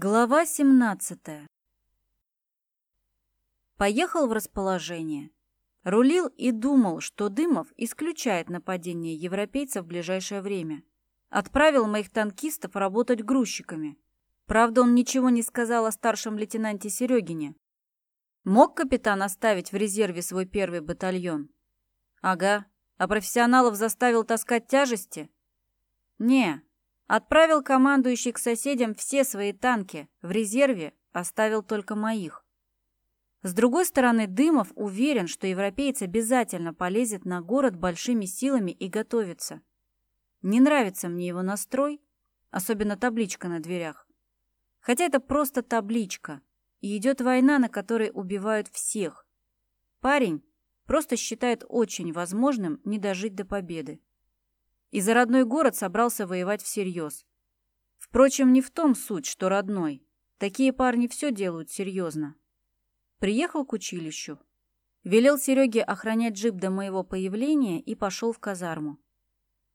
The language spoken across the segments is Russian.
Глава 17 Поехал в расположение. Рулил и думал, что Дымов исключает нападение европейцев в ближайшее время. Отправил моих танкистов работать грузчиками. Правда, он ничего не сказал о старшем лейтенанте Серегине. Мог капитан оставить в резерве свой первый батальон? Ага. А профессионалов заставил таскать тяжести? Не, Отправил командующий к соседям все свои танки, в резерве оставил только моих. С другой стороны, Дымов уверен, что европеец обязательно полезет на город большими силами и готовится. Не нравится мне его настрой, особенно табличка на дверях. Хотя это просто табличка, и идет война, на которой убивают всех. Парень просто считает очень возможным не дожить до победы и за родной город собрался воевать всерьез. Впрочем, не в том суть, что родной. Такие парни все делают серьезно. Приехал к училищу. Велел Сереге охранять джип до моего появления и пошел в казарму.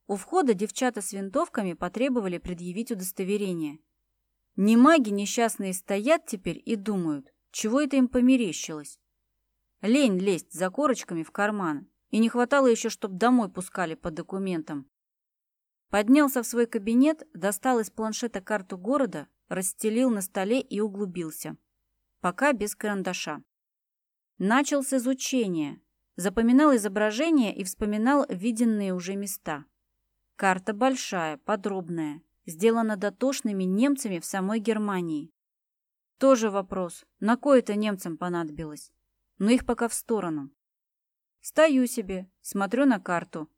У входа девчата с винтовками потребовали предъявить удостоверение. Не маги несчастные стоят теперь и думают, чего это им померещилось. Лень лезть за корочками в карман, и не хватало еще, чтоб домой пускали по документам. Поднялся в свой кабинет, достал из планшета карту города, расстелил на столе и углубился. Пока без карандаша. Начал с изучения. Запоминал изображения и вспоминал виденные уже места. Карта большая, подробная, сделана дотошными немцами в самой Германии. Тоже вопрос, на кое это немцам понадобилось? Но их пока в сторону. Стою себе, смотрю на карту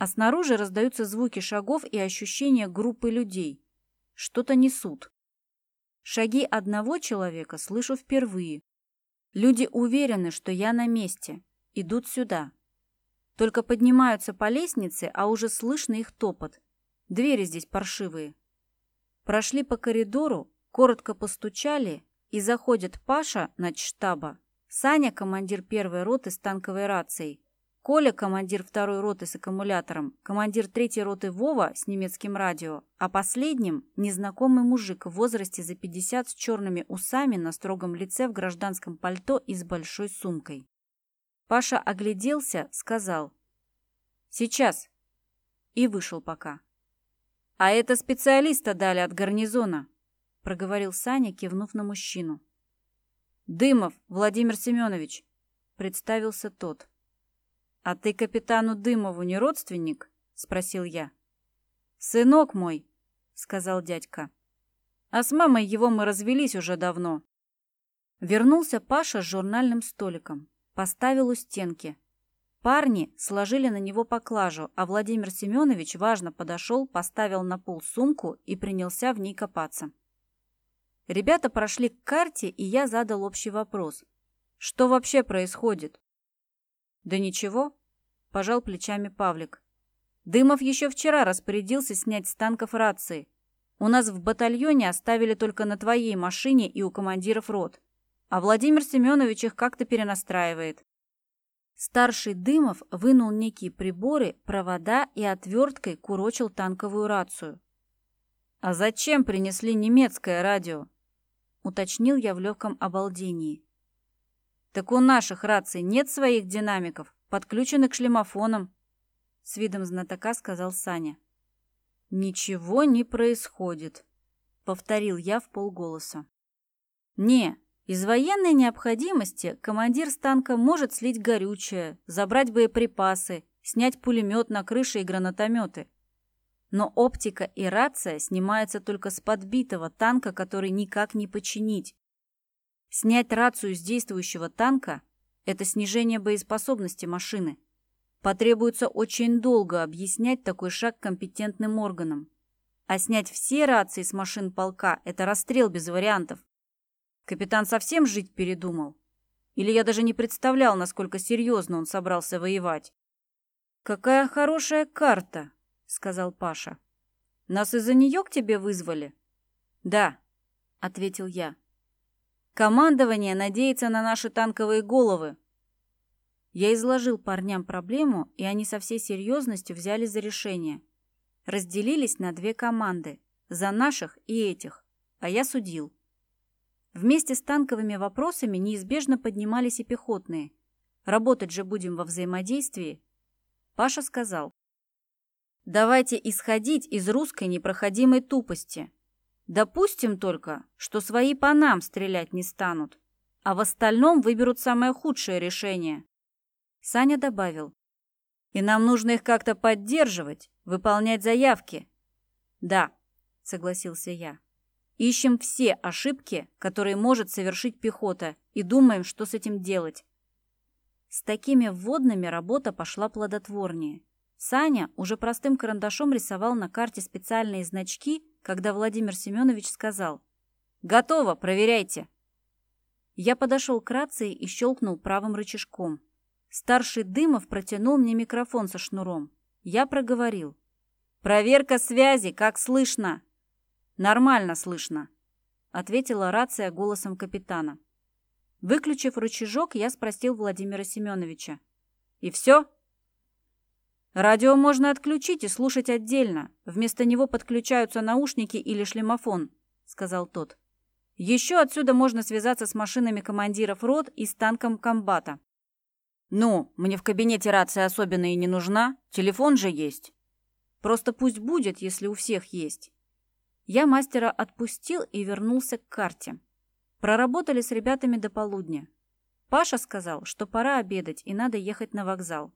а снаружи раздаются звуки шагов и ощущение группы людей. Что-то несут. Шаги одного человека слышу впервые. Люди уверены, что я на месте, идут сюда. Только поднимаются по лестнице, а уже слышно их топот. Двери здесь паршивые. Прошли по коридору, коротко постучали, и заходит Паша, штаба, Саня, командир первой роты с танковой рацией, Коля, командир второй роты с аккумулятором, командир третьей роты Вова с немецким радио, а последним – незнакомый мужик в возрасте за 50 с черными усами на строгом лице в гражданском пальто и с большой сумкой. Паша огляделся, сказал «Сейчас» и вышел пока. «А это специалиста дали от гарнизона», – проговорил Саня, кивнув на мужчину. «Дымов Владимир Семенович», – представился тот. «А ты капитану Дымову не родственник?» — спросил я. «Сынок мой», — сказал дядька. «А с мамой его мы развелись уже давно». Вернулся Паша с журнальным столиком. Поставил у стенки. Парни сложили на него поклажу, а Владимир Семенович важно подошел, поставил на пол сумку и принялся в ней копаться. Ребята прошли к карте, и я задал общий вопрос. Что вообще происходит? Да ничего, пожал плечами Павлик. Дымов еще вчера распорядился снять с танков рации. У нас в батальоне оставили только на твоей машине и у командиров рот. А Владимир Семенович их как-то перенастраивает. Старший Дымов вынул некие приборы, провода и отверткой курочил танковую рацию. «А зачем принесли немецкое радио?» — уточнил я в легком обалдении. Так у наших раций нет своих динамиков, подключены к шлемофонам, с видом знатока сказал Саня. Ничего не происходит, повторил я в полголоса. Не, из военной необходимости командир танка может слить горючее, забрать боеприпасы, снять пулемет на крыше и гранатометы. Но оптика и рация снимаются только с подбитого танка, который никак не починить. Снять рацию с действующего танка – это снижение боеспособности машины. Потребуется очень долго объяснять такой шаг компетентным органам. А снять все рации с машин полка – это расстрел без вариантов. Капитан совсем жить передумал? Или я даже не представлял, насколько серьезно он собрался воевать? «Какая хорошая карта», — сказал Паша. «Нас из-за нее к тебе вызвали?» «Да», — ответил я. Командование надеется на наши танковые головы. Я изложил парням проблему, и они со всей серьезностью взяли за решение. Разделились на две команды. За наших и этих. А я судил. Вместе с танковыми вопросами неизбежно поднимались и пехотные. Работать же будем во взаимодействии. Паша сказал. Давайте исходить из русской непроходимой тупости. Допустим только, что свои по нам стрелять не станут, а в остальном выберут самое худшее решение. Саня добавил. И нам нужно их как-то поддерживать, выполнять заявки. Да, согласился я. Ищем все ошибки, которые может совершить пехота, и думаем, что с этим делать. С такими вводными работа пошла плодотворнее. Саня уже простым карандашом рисовал на карте специальные значки, когда Владимир Семенович сказал «Готово, проверяйте». Я подошел к рации и щелкнул правым рычажком. Старший Дымов протянул мне микрофон со шнуром. Я проговорил. «Проверка связи, как слышно?» «Нормально слышно», — ответила рация голосом капитана. Выключив рычажок, я спросил Владимира Семеновича. «И все?» «Радио можно отключить и слушать отдельно. Вместо него подключаются наушники или шлемофон», — сказал тот. «Еще отсюда можно связаться с машинами командиров рот и с танком комбата». «Ну, мне в кабинете рация особенно и не нужна. Телефон же есть». «Просто пусть будет, если у всех есть». Я мастера отпустил и вернулся к карте. Проработали с ребятами до полудня. Паша сказал, что пора обедать и надо ехать на вокзал.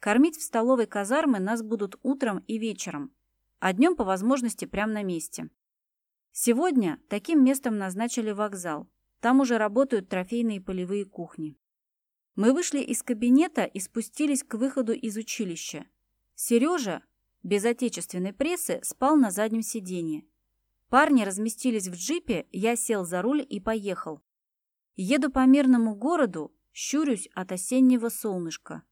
Кормить в столовой казармы нас будут утром и вечером, а днем по возможности прямо на месте. Сегодня таким местом назначили вокзал. Там уже работают трофейные полевые кухни. Мы вышли из кабинета и спустились к выходу из училища. Сережа, без отечественной прессы, спал на заднем сиденье. Парни разместились в джипе, я сел за руль и поехал. Еду по мирному городу, щурюсь от осеннего солнышка.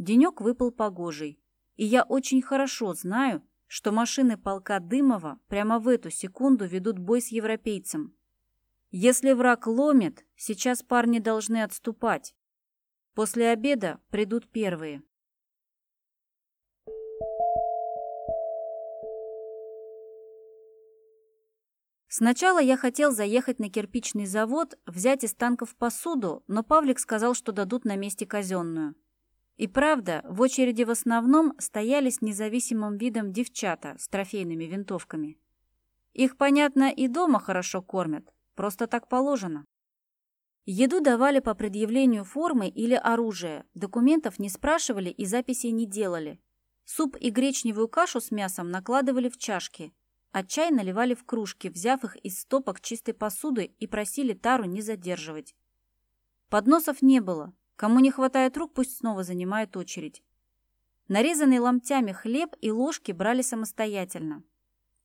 Денек выпал погожий, и я очень хорошо знаю, что машины полка Дымова прямо в эту секунду ведут бой с европейцем. Если враг ломит, сейчас парни должны отступать. После обеда придут первые. Сначала я хотел заехать на кирпичный завод, взять из танков посуду, но Павлик сказал, что дадут на месте казенную. И правда, в очереди в основном стояли с независимым видом девчата с трофейными винтовками. Их, понятно, и дома хорошо кормят, просто так положено. Еду давали по предъявлению формы или оружия, документов не спрашивали и записей не делали. Суп и гречневую кашу с мясом накладывали в чашки – а чай наливали в кружки, взяв их из стопок чистой посуды и просили Тару не задерживать. Подносов не было. Кому не хватает рук, пусть снова занимает очередь. Нарезанный ломтями хлеб и ложки брали самостоятельно.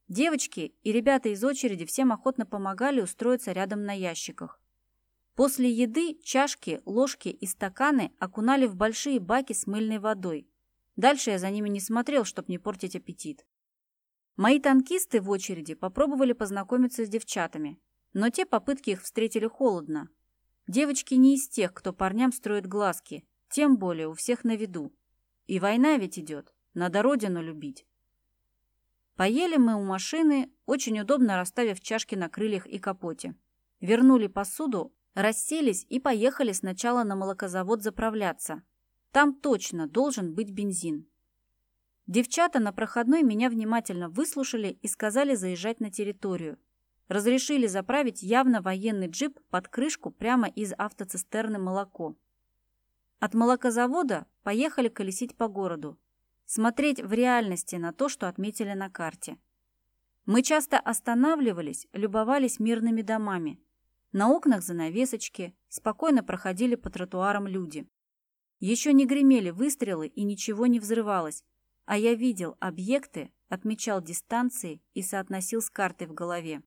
Девочки и ребята из очереди всем охотно помогали устроиться рядом на ящиках. После еды чашки, ложки и стаканы окунали в большие баки с мыльной водой. Дальше я за ними не смотрел, чтобы не портить аппетит. Мои танкисты в очереди попробовали познакомиться с девчатами, но те попытки их встретили холодно. Девочки не из тех, кто парням строит глазки, тем более у всех на виду. И война ведь идет, надо родину любить. Поели мы у машины, очень удобно расставив чашки на крыльях и капоте. Вернули посуду, расселись и поехали сначала на молокозавод заправляться. Там точно должен быть бензин. Девчата на проходной меня внимательно выслушали и сказали заезжать на территорию. Разрешили заправить явно военный джип под крышку прямо из автоцистерны молоко. От молокозавода поехали колесить по городу, смотреть в реальности на то, что отметили на карте. Мы часто останавливались, любовались мирными домами. На окнах занавесочки, спокойно проходили по тротуарам люди. Еще не гремели выстрелы и ничего не взрывалось, а я видел объекты, отмечал дистанции и соотносил с картой в голове.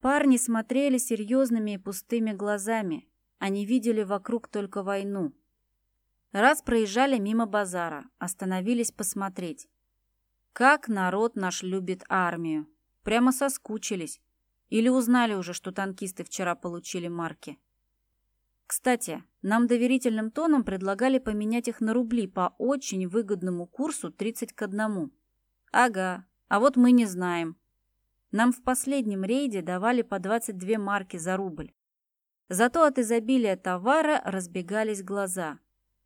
Парни смотрели серьезными и пустыми глазами. Они видели вокруг только войну. Раз проезжали мимо базара, остановились посмотреть. Как народ наш любит армию. Прямо соскучились. Или узнали уже, что танкисты вчера получили марки. Кстати, нам доверительным тоном предлагали поменять их на рубли по очень выгодному курсу 30 к 1. Ага, а вот мы не знаем. Нам в последнем рейде давали по 22 марки за рубль. Зато от изобилия товара разбегались глаза.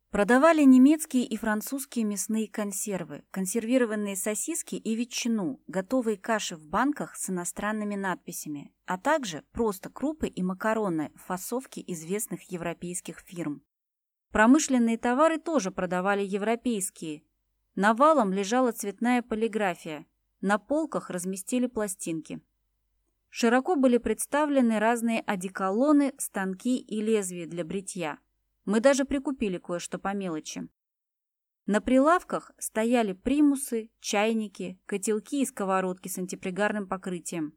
Продавали немецкие и французские мясные консервы, консервированные сосиски и ветчину, готовые каши в банках с иностранными надписями, а также просто крупы и макароны в фасовке известных европейских фирм. Промышленные товары тоже продавали европейские. Навалом лежала цветная полиграфия, на полках разместили пластинки. Широко были представлены разные одеколоны, станки и лезвия для бритья. Мы даже прикупили кое-что по мелочи. На прилавках стояли примусы, чайники, котелки и сковородки с антипригарным покрытием.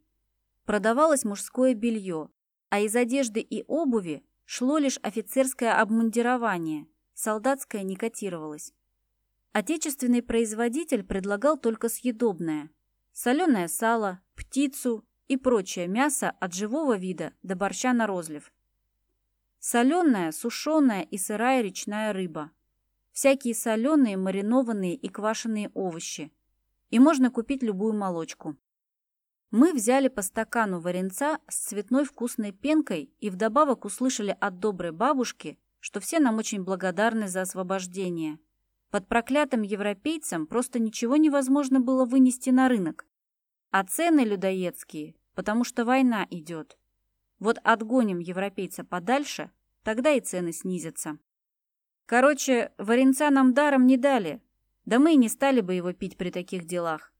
Продавалось мужское белье, а из одежды и обуви шло лишь офицерское обмундирование, солдатское не котировалось. Отечественный производитель предлагал только съедобное – соленое сало, птицу, и прочее мясо от живого вида до борща на розлив. Соленая, сушеная и сырая речная рыба. Всякие соленые, маринованные и квашеные овощи. И можно купить любую молочку. Мы взяли по стакану варенца с цветной вкусной пенкой и вдобавок услышали от доброй бабушки, что все нам очень благодарны за освобождение. Под проклятым европейцам просто ничего невозможно было вынести на рынок. А цены людоедские потому что война идет. Вот отгоним европейца подальше, тогда и цены снизятся. Короче, варенца нам даром не дали, да мы и не стали бы его пить при таких делах.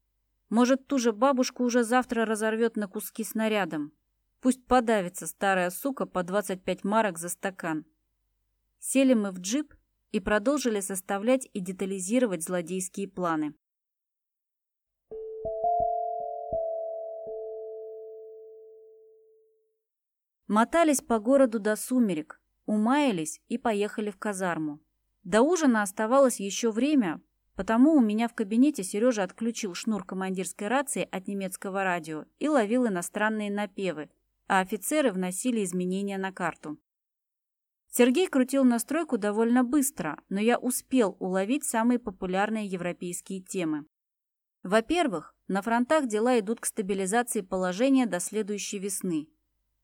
Может, ту же бабушку уже завтра разорвет на куски снарядом. Пусть подавится старая сука по 25 марок за стакан. Сели мы в джип и продолжили составлять и детализировать злодейские планы. Мотались по городу до сумерек, умаялись и поехали в казарму. До ужина оставалось еще время, потому у меня в кабинете Сережа отключил шнур командирской рации от немецкого радио и ловил иностранные напевы, а офицеры вносили изменения на карту. Сергей крутил настройку довольно быстро, но я успел уловить самые популярные европейские темы. Во-первых, на фронтах дела идут к стабилизации положения до следующей весны.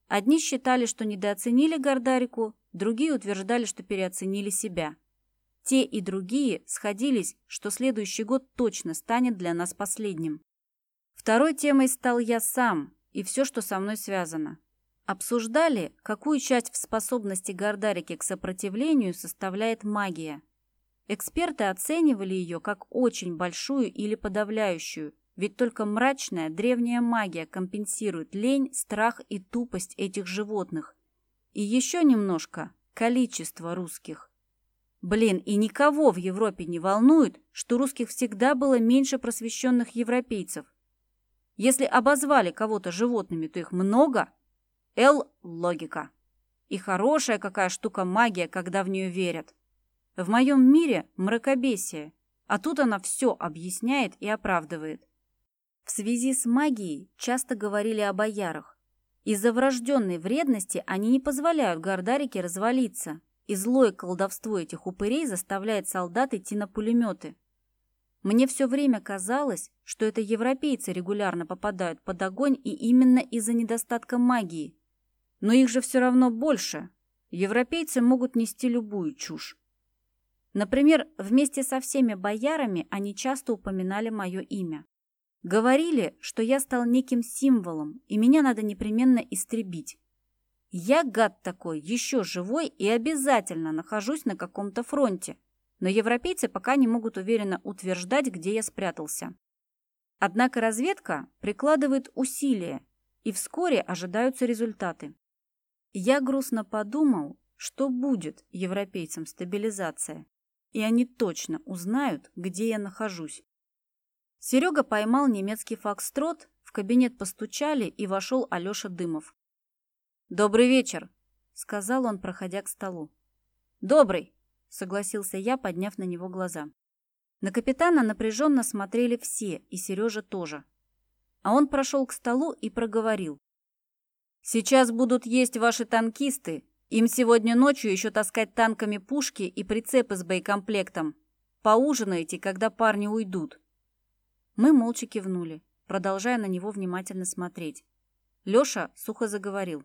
Одни считали, что недооценили Гордарику, другие утверждали, что переоценили себя. Те и другие сходились, что следующий год точно станет для нас последним. Второй темой стал я сам и все, что со мной связано. Обсуждали, какую часть в способности Гордарики к сопротивлению составляет магия. Эксперты оценивали ее как очень большую или подавляющую – ведь только мрачная древняя магия компенсирует лень, страх и тупость этих животных. И еще немножко количество русских. Блин, и никого в Европе не волнует, что русских всегда было меньше просвещенных европейцев. Если обозвали кого-то животными, то их много. Л – логика. И хорошая какая штука магия, когда в нее верят. В моем мире мракобесие, а тут она все объясняет и оправдывает. В связи с магией часто говорили о боярах. Из-за врожденной вредности они не позволяют Гордарике развалиться, и злое колдовство этих упырей заставляет солдат идти на пулеметы. Мне все время казалось, что это европейцы регулярно попадают под огонь и именно из-за недостатка магии. Но их же все равно больше. Европейцы могут нести любую чушь. Например, вместе со всеми боярами они часто упоминали мое имя. Говорили, что я стал неким символом, и меня надо непременно истребить. Я, гад такой, еще живой и обязательно нахожусь на каком-то фронте, но европейцы пока не могут уверенно утверждать, где я спрятался. Однако разведка прикладывает усилия, и вскоре ожидаются результаты. Я грустно подумал, что будет европейцам стабилизация, и они точно узнают, где я нахожусь. Серега поймал немецкий фокстрот, в кабинет постучали, и вошел Алеша Дымов. «Добрый вечер», — сказал он, проходя к столу. «Добрый», — согласился я, подняв на него глаза. На капитана напряженно смотрели все, и Сережа тоже. А он прошел к столу и проговорил. «Сейчас будут есть ваши танкисты. Им сегодня ночью еще таскать танками пушки и прицепы с боекомплектом. Поужинаете, когда парни уйдут». Мы молча кивнули, продолжая на него внимательно смотреть. Лёша сухо заговорил.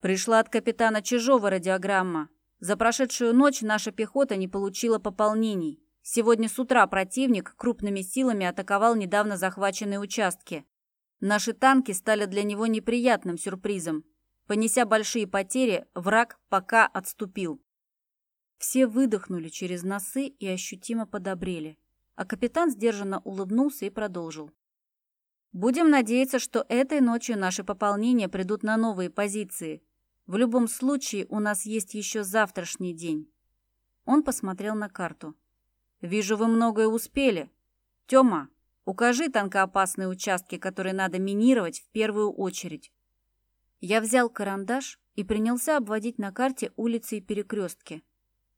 Пришла от капитана Чижова радиограмма. За прошедшую ночь наша пехота не получила пополнений. Сегодня с утра противник крупными силами атаковал недавно захваченные участки. Наши танки стали для него неприятным сюрпризом. Понеся большие потери, враг пока отступил. Все выдохнули через носы и ощутимо подобрели. А капитан сдержанно улыбнулся и продолжил. «Будем надеяться, что этой ночью наши пополнения придут на новые позиции. В любом случае у нас есть еще завтрашний день». Он посмотрел на карту. «Вижу, вы многое успели. Тёма, укажи танкоопасные участки, которые надо минировать в первую очередь». Я взял карандаш и принялся обводить на карте улицы и перекрестки.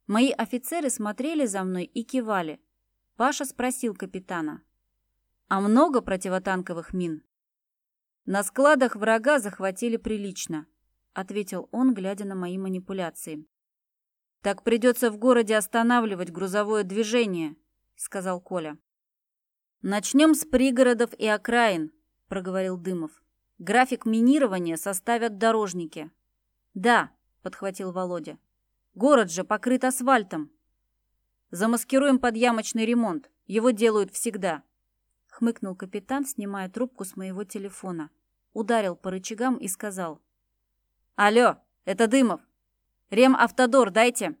Мои офицеры смотрели за мной и кивали. Паша спросил капитана. «А много противотанковых мин?» «На складах врага захватили прилично», — ответил он, глядя на мои манипуляции. «Так придется в городе останавливать грузовое движение», — сказал Коля. «Начнем с пригородов и окраин», — проговорил Дымов. «График минирования составят дорожники». «Да», — подхватил Володя. Город же покрыт асфальтом. Замаскируем под ямочный ремонт. Его делают всегда. Хмыкнул капитан, снимая трубку с моего телефона. Ударил по рычагам и сказал. Алло, это Дымов. Рем-автодор дайте.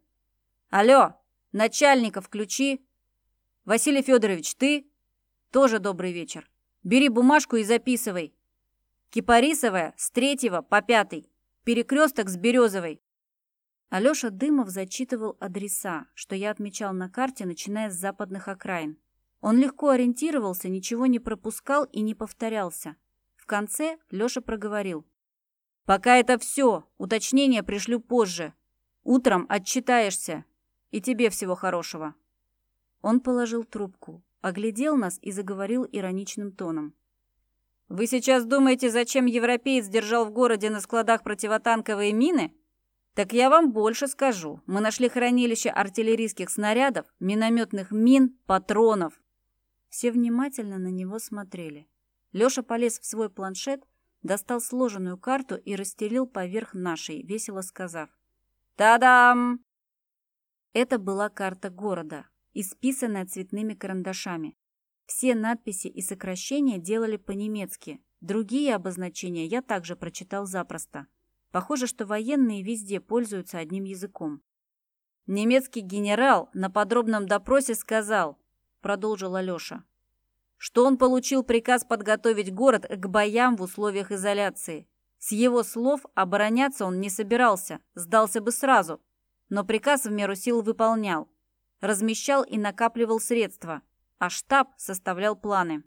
Алло, начальника включи. Василий Федорович, ты? Тоже добрый вечер. Бери бумажку и записывай. Кипарисовая с третьего по пятый. Перекресток с Березовой. Алёша Дымов зачитывал адреса, что я отмечал на карте, начиная с западных окраин. Он легко ориентировался, ничего не пропускал и не повторялся. В конце Лёша проговорил. «Пока это все. Уточнения пришлю позже. Утром отчитаешься. И тебе всего хорошего». Он положил трубку, оглядел нас и заговорил ироничным тоном. «Вы сейчас думаете, зачем европеец держал в городе на складах противотанковые мины?» Так я вам больше скажу. Мы нашли хранилище артиллерийских снарядов, минометных мин, патронов. Все внимательно на него смотрели. Лёша полез в свой планшет, достал сложенную карту и расстелил поверх нашей, весело сказав. «Та-дам!» Это была карта города, исписанная цветными карандашами. Все надписи и сокращения делали по-немецки. Другие обозначения я также прочитал запросто. Похоже, что военные везде пользуются одним языком. Немецкий генерал на подробном допросе сказал, продолжил Алёша, что он получил приказ подготовить город к боям в условиях изоляции. С его слов обороняться он не собирался, сдался бы сразу, но приказ в меру сил выполнял, размещал и накапливал средства, а штаб составлял планы.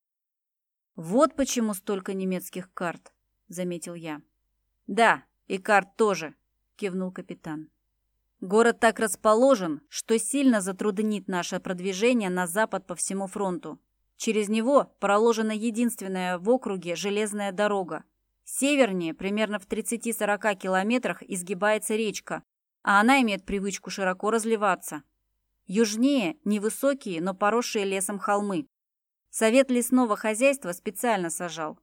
«Вот почему столько немецких карт», — заметил я. «Да, «И карт тоже», — кивнул капитан. «Город так расположен, что сильно затруднит наше продвижение на запад по всему фронту. Через него проложена единственная в округе железная дорога. Севернее, примерно в 30-40 километрах, изгибается речка, а она имеет привычку широко разливаться. Южнее – невысокие, но поросшие лесом холмы. Совет лесного хозяйства специально сажал.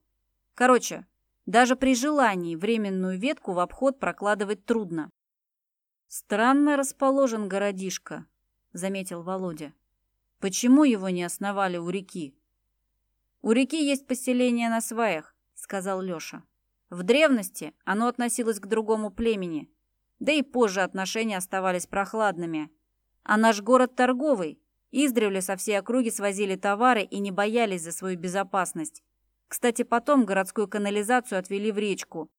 Короче, даже при желании временную ветку в обход прокладывать трудно. «Странно расположен городишко», — заметил Володя. «Почему его не основали у реки?» «У реки есть поселение на сваях», — сказал Лёша. «В древности оно относилось к другому племени, да и позже отношения оставались прохладными. А наш город торговый, издревле со всей округи свозили товары и не боялись за свою безопасность. Кстати, потом городскую канализацию отвели в речку.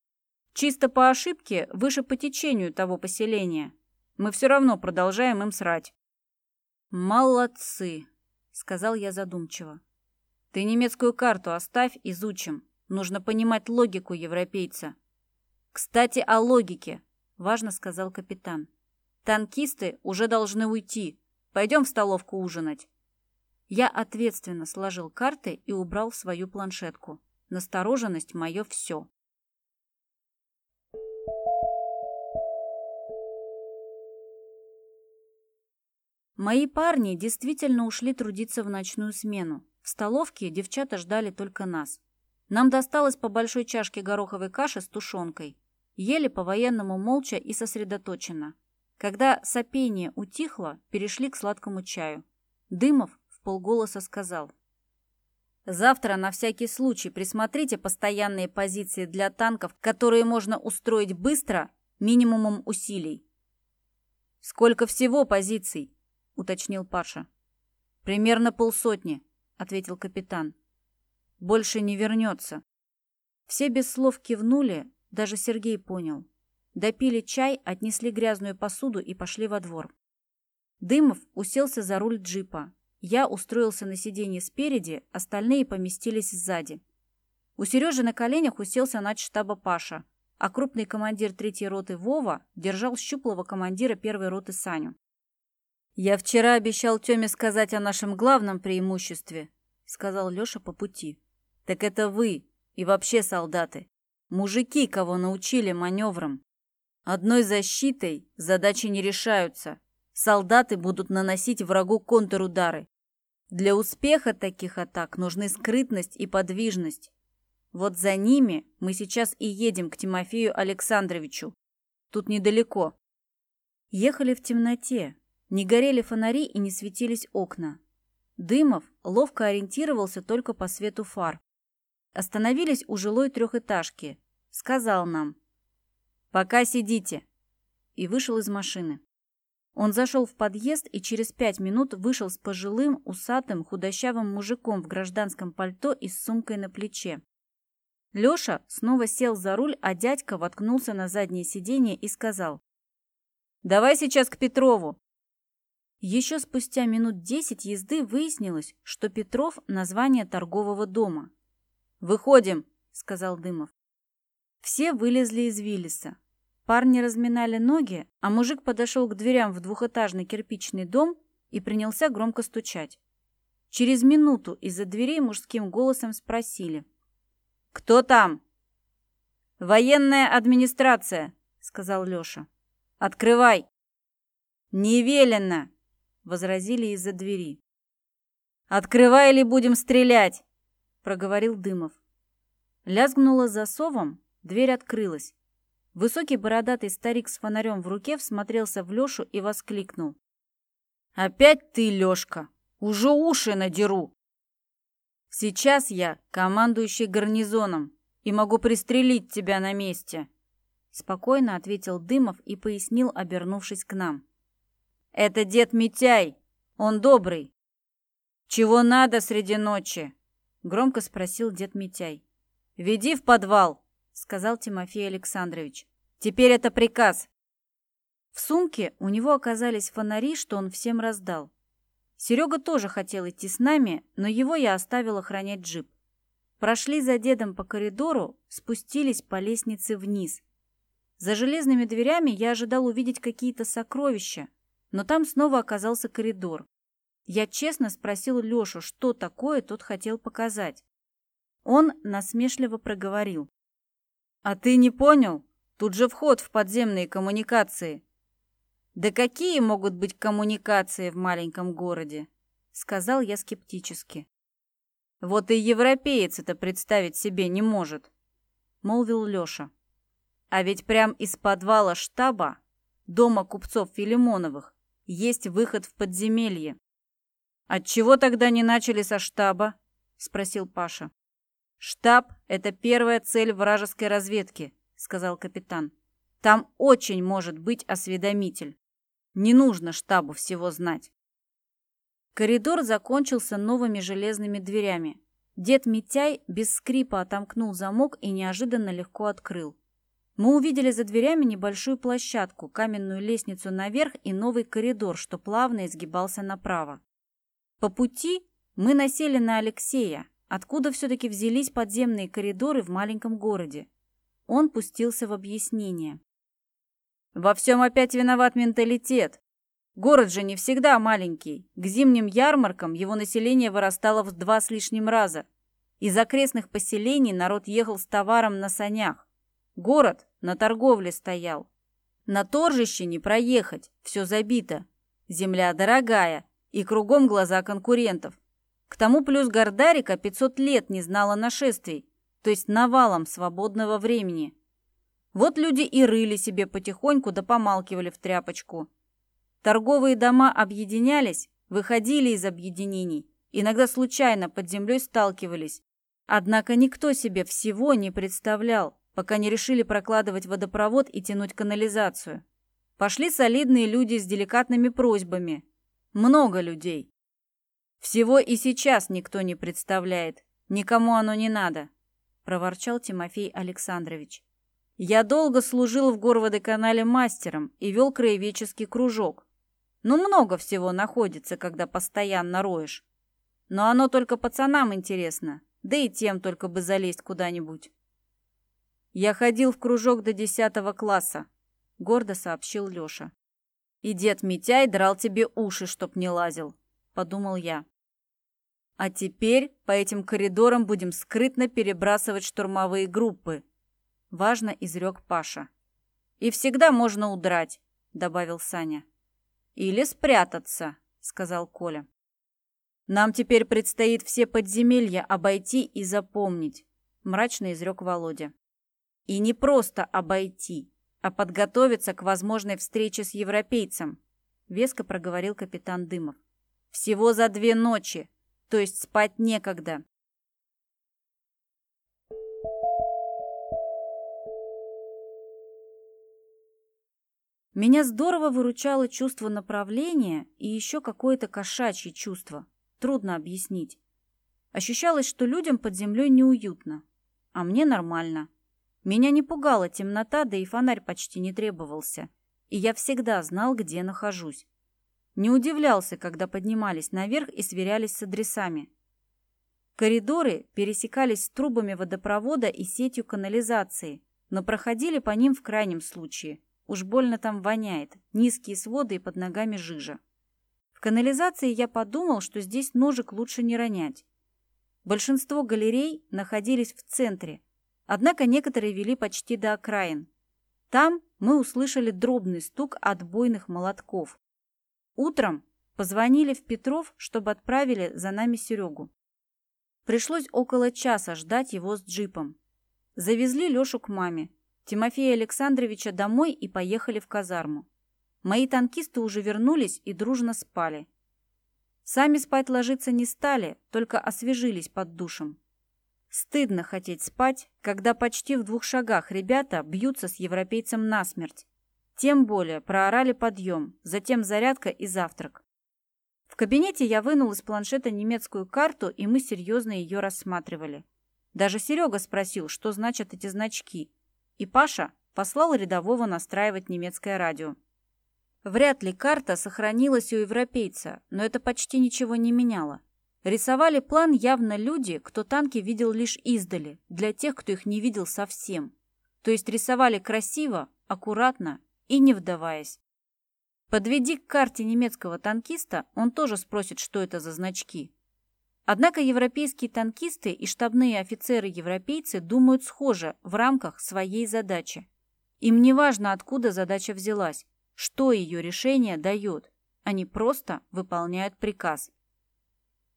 Чисто по ошибке, выше по течению того поселения. Мы все равно продолжаем им срать. «Молодцы», — сказал я задумчиво. «Ты немецкую карту оставь, изучим. Нужно понимать логику европейца». «Кстати, о логике», — важно сказал капитан. «Танкисты уже должны уйти. Пойдем в столовку ужинать». Я ответственно сложил карты и убрал в свою планшетку. Настороженность – мое все. Мои парни действительно ушли трудиться в ночную смену. В столовке девчата ждали только нас. Нам досталось по большой чашке гороховой каши с тушенкой. Ели по-военному молча и сосредоточенно. Когда сопение утихло, перешли к сладкому чаю. Дымов в полголоса сказал. «Завтра на всякий случай присмотрите постоянные позиции для танков, которые можно устроить быстро, минимумом усилий». «Сколько всего позиций?» — уточнил Паша. «Примерно полсотни», — ответил капитан. «Больше не вернется». Все без слов кивнули, даже Сергей понял. Допили чай, отнесли грязную посуду и пошли во двор. Дымов уселся за руль джипа. Я устроился на сиденье спереди, остальные поместились сзади. У Сережи на коленях уселся штаба Паша, а крупный командир третьей роты Вова держал щуплого командира первой роты Саню. «Я вчера обещал Тёме сказать о нашем главном преимуществе», — сказал Лёша по пути. «Так это вы и вообще солдаты. Мужики, кого научили маневрам. Одной защитой задачи не решаются. Солдаты будут наносить врагу контрудары. Для успеха таких атак нужны скрытность и подвижность. Вот за ними мы сейчас и едем к Тимофею Александровичу. Тут недалеко. Ехали в темноте. Не горели фонари и не светились окна. Дымов ловко ориентировался только по свету фар. Остановились у жилой трехэтажки. Сказал нам «Пока сидите» и вышел из машины. Он зашел в подъезд и через пять минут вышел с пожилым, усатым, худощавым мужиком в гражданском пальто и с сумкой на плече. Леша снова сел за руль, а дядька воткнулся на заднее сиденье и сказал «Давай сейчас к Петрову». Еще спустя минут десять езды выяснилось, что Петров – название торгового дома. «Выходим», — сказал Дымов. Все вылезли из Виллиса. Парни разминали ноги, а мужик подошел к дверям в двухэтажный кирпичный дом и принялся громко стучать. Через минуту из-за дверей мужским голосом спросили. «Кто там?» «Военная администрация», — сказал Леша. «Открывай!» «Не велено!» — возразили из-за двери. «Открывай или будем стрелять!» — проговорил Дымов. Лязгнуло засовом, дверь открылась. Высокий бородатый старик с фонарем в руке всмотрелся в Лешу и воскликнул. «Опять ты, Лешка! Уже уши надеру!» «Сейчас я командующий гарнизоном и могу пристрелить тебя на месте!» Спокойно ответил Дымов и пояснил, обернувшись к нам. «Это дед Митяй, он добрый. Чего надо среди ночи?» Громко спросил дед Митяй. «Веди в подвал», — сказал Тимофей Александрович. «Теперь это приказ». В сумке у него оказались фонари, что он всем раздал. Серега тоже хотел идти с нами, но его я оставил охранять джип. Прошли за дедом по коридору, спустились по лестнице вниз. За железными дверями я ожидал увидеть какие-то сокровища, но там снова оказался коридор. Я честно спросил Лешу, что такое тот хотел показать. Он насмешливо проговорил. «А ты не понял? Тут же вход в подземные коммуникации». «Да какие могут быть коммуникации в маленьком городе?» Сказал я скептически. «Вот и европеец это представить себе не может», молвил Леша. «А ведь прям из подвала штаба, дома купцов Филимоновых, есть выход в подземелье. «Отчего тогда не начали со штаба?» – спросил Паша. «Штаб – это первая цель вражеской разведки», – сказал капитан. «Там очень может быть осведомитель. Не нужно штабу всего знать». Коридор закончился новыми железными дверями. Дед Митяй без скрипа отомкнул замок и неожиданно легко открыл. Мы увидели за дверями небольшую площадку, каменную лестницу наверх и новый коридор, что плавно изгибался направо. По пути мы насели на Алексея, откуда все-таки взялись подземные коридоры в маленьком городе. Он пустился в объяснение. «Во всем опять виноват менталитет. Город же не всегда маленький. К зимним ярмаркам его население вырастало в два с лишним раза. Из окрестных поселений народ ехал с товаром на санях. Город на торговле стоял. На торжище не проехать, все забито. Земля дорогая, и кругом глаза конкурентов. К тому плюс Гордарика 500 лет не знала нашествий, то есть навалом свободного времени. Вот люди и рыли себе потихоньку да помалкивали в тряпочку. Торговые дома объединялись, выходили из объединений, иногда случайно под землей сталкивались. Однако никто себе всего не представлял, пока не решили прокладывать водопровод и тянуть канализацию. Пошли солидные люди с деликатными просьбами. Много людей. Всего и сейчас никто не представляет. Никому оно не надо, проворчал Тимофей Александрович. Я долго служил в горводоканале мастером и вел краеведческий кружок. Ну, много всего находится, когда постоянно роешь. Но оно только пацанам интересно, да и тем только бы залезть куда-нибудь. Я ходил в кружок до десятого класса, гордо сообщил Лёша. И дед Митяй драл тебе уши, чтоб не лазил, подумал я. А теперь по этим коридорам будем скрытно перебрасывать штурмовые группы, важно изрек Паша. И всегда можно удрать, добавил Саня. Или спрятаться, сказал Коля. Нам теперь предстоит все подземелья обойти и запомнить, мрачно изрек Володя. И не просто обойти, а подготовиться к возможной встрече с европейцем, веско проговорил капитан Дымов. Всего за две ночи, то есть спать некогда. Меня здорово выручало чувство направления и еще какое-то кошачье чувство. Трудно объяснить. Ощущалось, что людям под землей неуютно, а мне нормально. Меня не пугала темнота, да и фонарь почти не требовался, и я всегда знал, где нахожусь. Не удивлялся, когда поднимались наверх и сверялись с адресами. Коридоры пересекались с трубами водопровода и сетью канализации, но проходили по ним в крайнем случае. Уж больно там воняет, низкие своды и под ногами жижа. В канализации я подумал, что здесь ножик лучше не ронять. Большинство галерей находились в центре, Однако некоторые вели почти до окраин. Там мы услышали дробный стук отбойных молотков. Утром позвонили в Петров, чтобы отправили за нами Серегу. Пришлось около часа ждать его с джипом. Завезли Лешу к маме, Тимофея Александровича домой и поехали в казарму. Мои танкисты уже вернулись и дружно спали. Сами спать ложиться не стали, только освежились под душем. Стыдно хотеть спать, когда почти в двух шагах ребята бьются с европейцем насмерть. Тем более проорали подъем, затем зарядка и завтрак. В кабинете я вынул из планшета немецкую карту, и мы серьезно ее рассматривали. Даже Серега спросил, что значат эти значки. И Паша послал рядового настраивать немецкое радио. Вряд ли карта сохранилась у европейца, но это почти ничего не меняло. Рисовали план явно люди, кто танки видел лишь издали, для тех, кто их не видел совсем. То есть рисовали красиво, аккуратно и не вдаваясь. Подведи к карте немецкого танкиста, он тоже спросит, что это за значки. Однако европейские танкисты и штабные офицеры-европейцы думают схоже в рамках своей задачи. Им не важно, откуда задача взялась, что ее решение дает. Они просто выполняют приказ.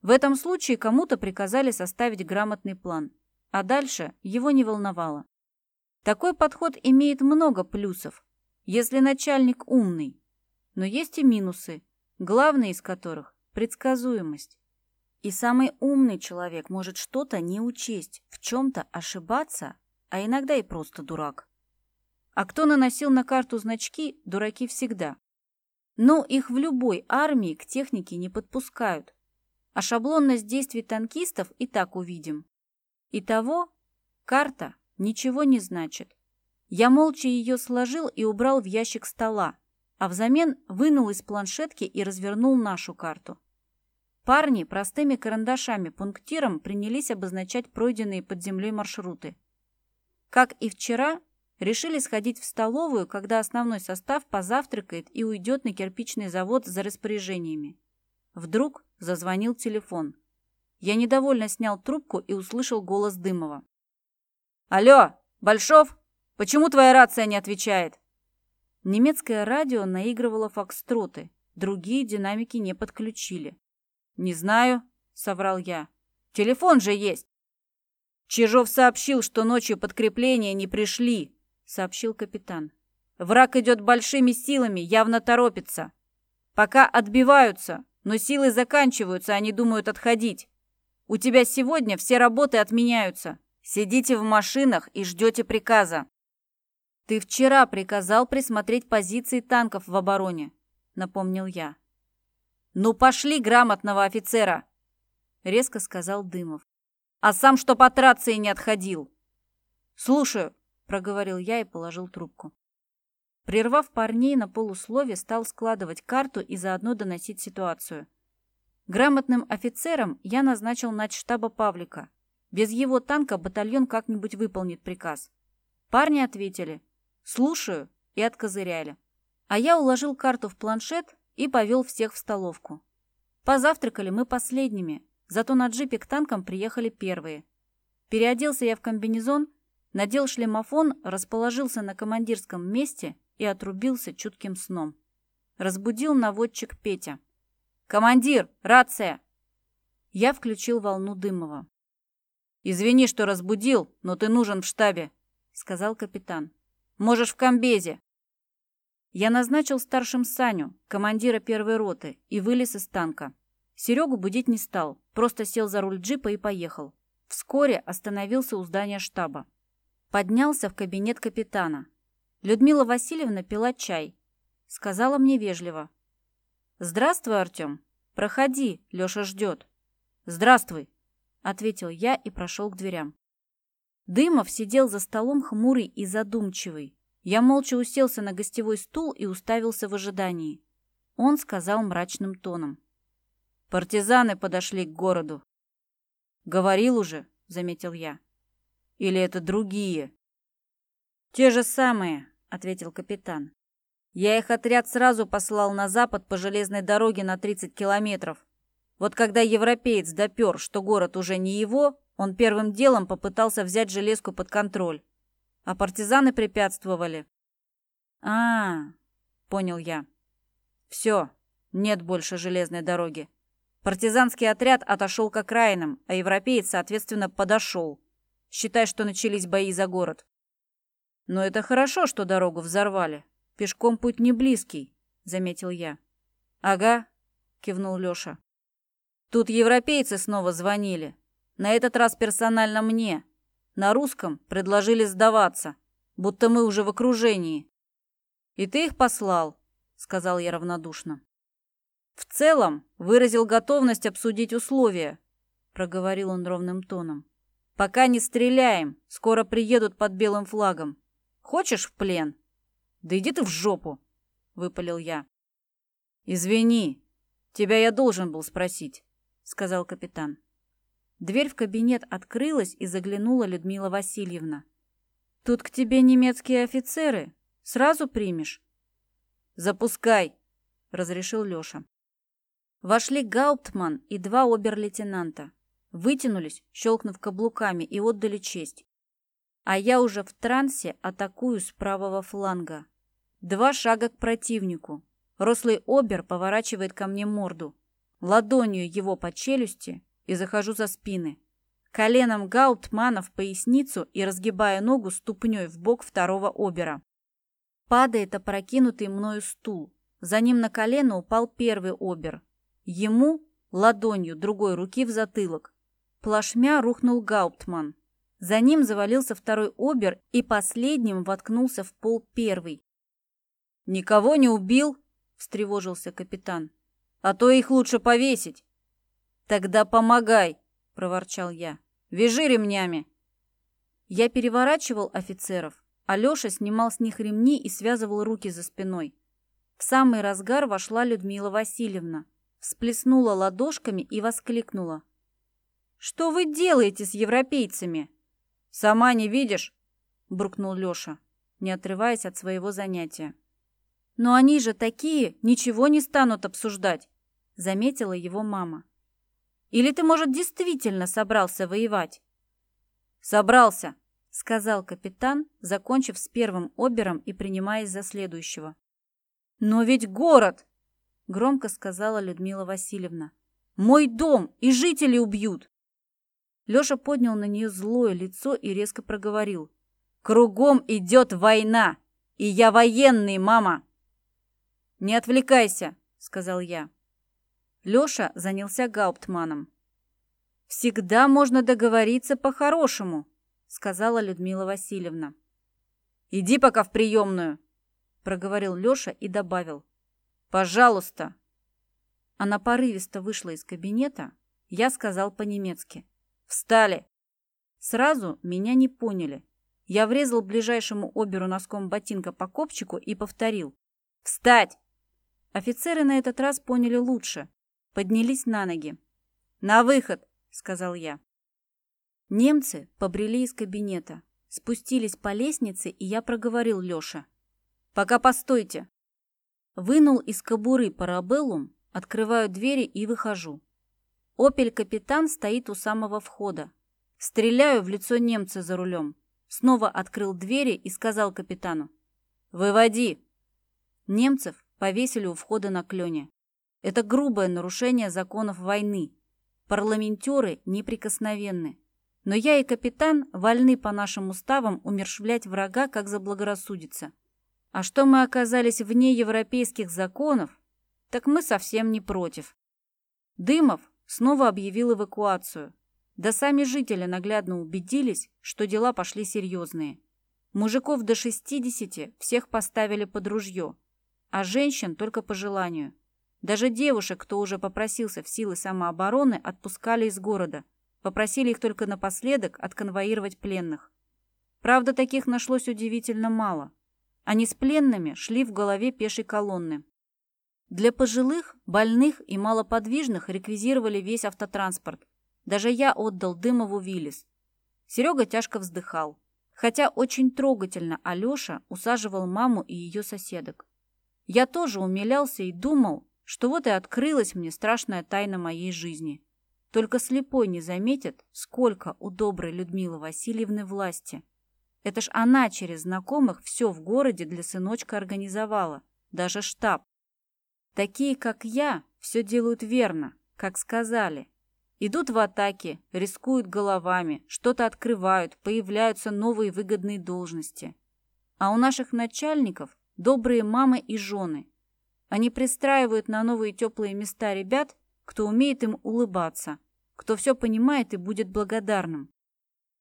В этом случае кому-то приказали составить грамотный план, а дальше его не волновало. Такой подход имеет много плюсов, если начальник умный, но есть и минусы, главный из которых – предсказуемость. И самый умный человек может что-то не учесть, в чем-то ошибаться, а иногда и просто дурак. А кто наносил на карту значки, дураки всегда. Но их в любой армии к технике не подпускают, а шаблонность действий танкистов и так увидим. Итого, карта ничего не значит. Я молча ее сложил и убрал в ящик стола, а взамен вынул из планшетки и развернул нашу карту. Парни простыми карандашами-пунктиром принялись обозначать пройденные под землей маршруты. Как и вчера, решили сходить в столовую, когда основной состав позавтракает и уйдет на кирпичный завод за распоряжениями. Вдруг зазвонил телефон. Я недовольно снял трубку и услышал голос Дымова. «Алло, Большов, почему твоя рация не отвечает?» Немецкое радио наигрывало фокстроты, другие динамики не подключили. «Не знаю», — соврал я. «Телефон же есть!» Чижов сообщил, что ночью подкрепления не пришли. сообщил капитан. «Враг идет большими силами, явно торопится. Пока отбиваются, но силы заканчиваются, они думают отходить. У тебя сегодня все работы отменяются. Сидите в машинах и ждете приказа». «Ты вчера приказал присмотреть позиции танков в обороне», — напомнил я. «Ну пошли грамотного офицера!» — резко сказал Дымов. «А сам что по рации не отходил?» «Слушаю», — проговорил я и положил трубку. Прервав парней на полуслове, стал складывать карту и заодно доносить ситуацию. Грамотным офицером я назначил начштаба Павлика. Без его танка батальон как-нибудь выполнит приказ. Парни ответили «Слушаю» и откозыряли. А я уложил карту в планшет и повел всех в столовку. Позавтракали мы последними, зато на джипе к танкам приехали первые. Переоделся я в комбинезон, надел шлемофон, расположился на командирском месте и отрубился чутким сном. Разбудил наводчик Петя. «Командир, рация!» Я включил волну Дымова. «Извини, что разбудил, но ты нужен в штабе», — сказал капитан. «Можешь в комбезе. Я назначил старшим Саню, командира первой роты, и вылез из танка. Серегу будить не стал, просто сел за руль джипа и поехал. Вскоре остановился у здания штаба. Поднялся в кабинет капитана. Людмила Васильевна пила чай. Сказала мне вежливо. «Здравствуй, Артем. Проходи, Леша ждет». «Здравствуй», — ответил я и прошел к дверям. Дымов сидел за столом хмурый и задумчивый. Я молча уселся на гостевой стул и уставился в ожидании. Он сказал мрачным тоном. «Партизаны подошли к городу». «Говорил уже», — заметил я. «Или это другие?» «Те же самые», — ответил капитан. «Я их отряд сразу послал на запад по железной дороге на 30 километров. Вот когда европеец допер, что город уже не его, он первым делом попытался взять железку под контроль а партизаны препятствовали. А, -а, -а понял я. Все, нет больше железной дороги. Партизанский отряд отошел к окраинам, а европеец, соответственно, подошел. Считай, что начались бои за город. Но это хорошо, что дорогу взорвали. Пешком путь не близкий, заметил я. Ага, кивнул Леша. Тут европейцы снова звонили. На этот раз персонально мне. На русском предложили сдаваться, будто мы уже в окружении. «И ты их послал», — сказал я равнодушно. «В целом выразил готовность обсудить условия», — проговорил он ровным тоном. «Пока не стреляем, скоро приедут под белым флагом. Хочешь в плен?» «Да иди ты в жопу», — выпалил я. «Извини, тебя я должен был спросить», — сказал капитан. Дверь в кабинет открылась и заглянула Людмила Васильевна. «Тут к тебе немецкие офицеры. Сразу примешь?» «Запускай!» — разрешил Лёша. Вошли Гауптман и два обер-лейтенанта. Вытянулись, щелкнув каблуками, и отдали честь. А я уже в трансе атакую с правого фланга. Два шага к противнику. Рослый обер поворачивает ко мне морду. Ладонью его по челюсти и захожу за спины. Коленом Гауптмана в поясницу и разгибая ногу ступней в бок второго обера. Падает опрокинутый мною стул. За ним на колено упал первый обер. Ему ладонью другой руки в затылок. Плашмя рухнул Гауптман. За ним завалился второй обер и последним воткнулся в пол первый. «Никого не убил?» – встревожился капитан. «А то их лучше повесить». «Тогда помогай!» – проворчал я. «Вяжи ремнями!» Я переворачивал офицеров, а Леша снимал с них ремни и связывал руки за спиной. В самый разгар вошла Людмила Васильевна, всплеснула ладошками и воскликнула. «Что вы делаете с европейцами?» «Сама не видишь?» – буркнул Леша, не отрываясь от своего занятия. «Но они же такие, ничего не станут обсуждать», – заметила его мама. Или ты, может, действительно собрался воевать?» «Собрался», — сказал капитан, закончив с первым обером и принимаясь за следующего. «Но ведь город!» — громко сказала Людмила Васильевна. «Мой дом и жители убьют!» Леша поднял на нее злое лицо и резко проговорил. Кругом идет война, и я военный, мама!» «Не отвлекайся», — сказал я. Лёша занялся гауптманом. «Всегда можно договориться по-хорошему», — сказала Людмила Васильевна. «Иди пока в приемную», — проговорил Лёша и добавил. «Пожалуйста». Она порывисто вышла из кабинета. Я сказал по-немецки. «Встали!» Сразу меня не поняли. Я врезал ближайшему оберу носком ботинка по копчику и повторил. «Встать!» Офицеры на этот раз поняли лучше. Поднялись на ноги. «На выход!» — сказал я. Немцы побрели из кабинета. Спустились по лестнице, и я проговорил Лёше. «Пока постойте!» Вынул из кобуры парабеллум, открываю двери и выхожу. «Опель-капитан» стоит у самого входа. Стреляю в лицо немца за рулем. Снова открыл двери и сказал капитану. «Выводи!» Немцев повесили у входа на клене. Это грубое нарушение законов войны. Парламентеры неприкосновенны. Но я и капитан вольны по нашим уставам умершвлять врага, как заблагорассудится. А что мы оказались вне европейских законов, так мы совсем не против. Дымов снова объявил эвакуацию. Да сами жители наглядно убедились, что дела пошли серьезные. Мужиков до 60 всех поставили под ружье, а женщин только по желанию. Даже девушек, кто уже попросился в силы самообороны, отпускали из города. Попросили их только напоследок отконвоировать пленных. Правда, таких нашлось удивительно мало. Они с пленными шли в голове пешей колонны. Для пожилых, больных и малоподвижных реквизировали весь автотранспорт, даже я отдал Дымову Виллис. Серега тяжко вздыхал. Хотя очень трогательно Алеша усаживал маму и ее соседок. Я тоже умилялся и думал, что вот и открылась мне страшная тайна моей жизни. Только слепой не заметит, сколько у доброй Людмилы Васильевны власти. Это ж она через знакомых все в городе для сыночка организовала, даже штаб. Такие, как я, все делают верно, как сказали, Идут в атаке, рискуют головами, что-то открывают, появляются новые выгодные должности. А у наших начальников добрые мамы и жены. Они пристраивают на новые теплые места ребят, кто умеет им улыбаться, кто все понимает и будет благодарным.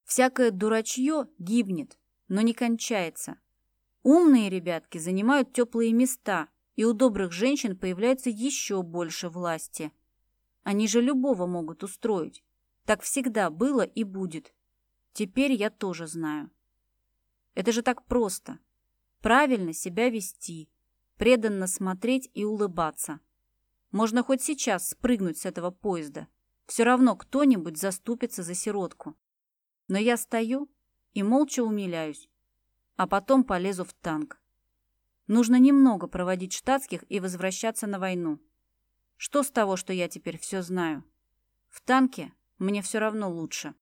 Всякое дурачье гибнет, но не кончается. Умные ребятки занимают теплые места, и у добрых женщин появляется еще больше власти – они же любого могут устроить. Так всегда было и будет. Теперь я тоже знаю. Это же так просто. Правильно себя вести, преданно смотреть и улыбаться. Можно хоть сейчас спрыгнуть с этого поезда. Все равно кто-нибудь заступится за сиротку. Но я стою и молча умиляюсь, а потом полезу в танк. Нужно немного проводить штатских и возвращаться на войну. Что с того, что я теперь все знаю? В танке мне все равно лучше.